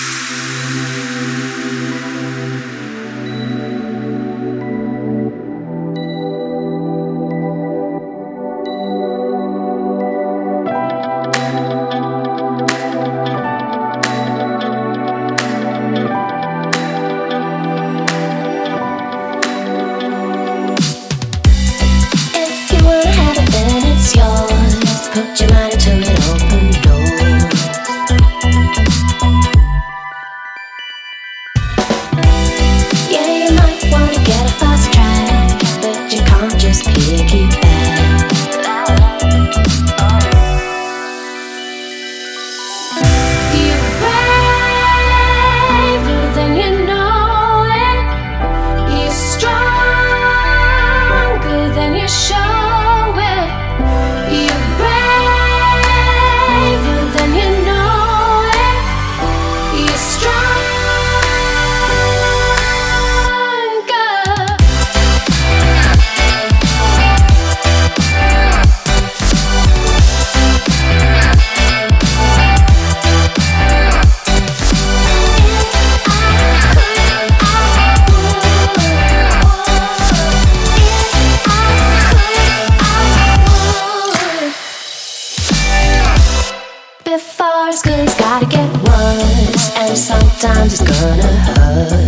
Música fast track, but you can't just pick it back. before school's gotta get worse, and sometimes it's gonna hurt.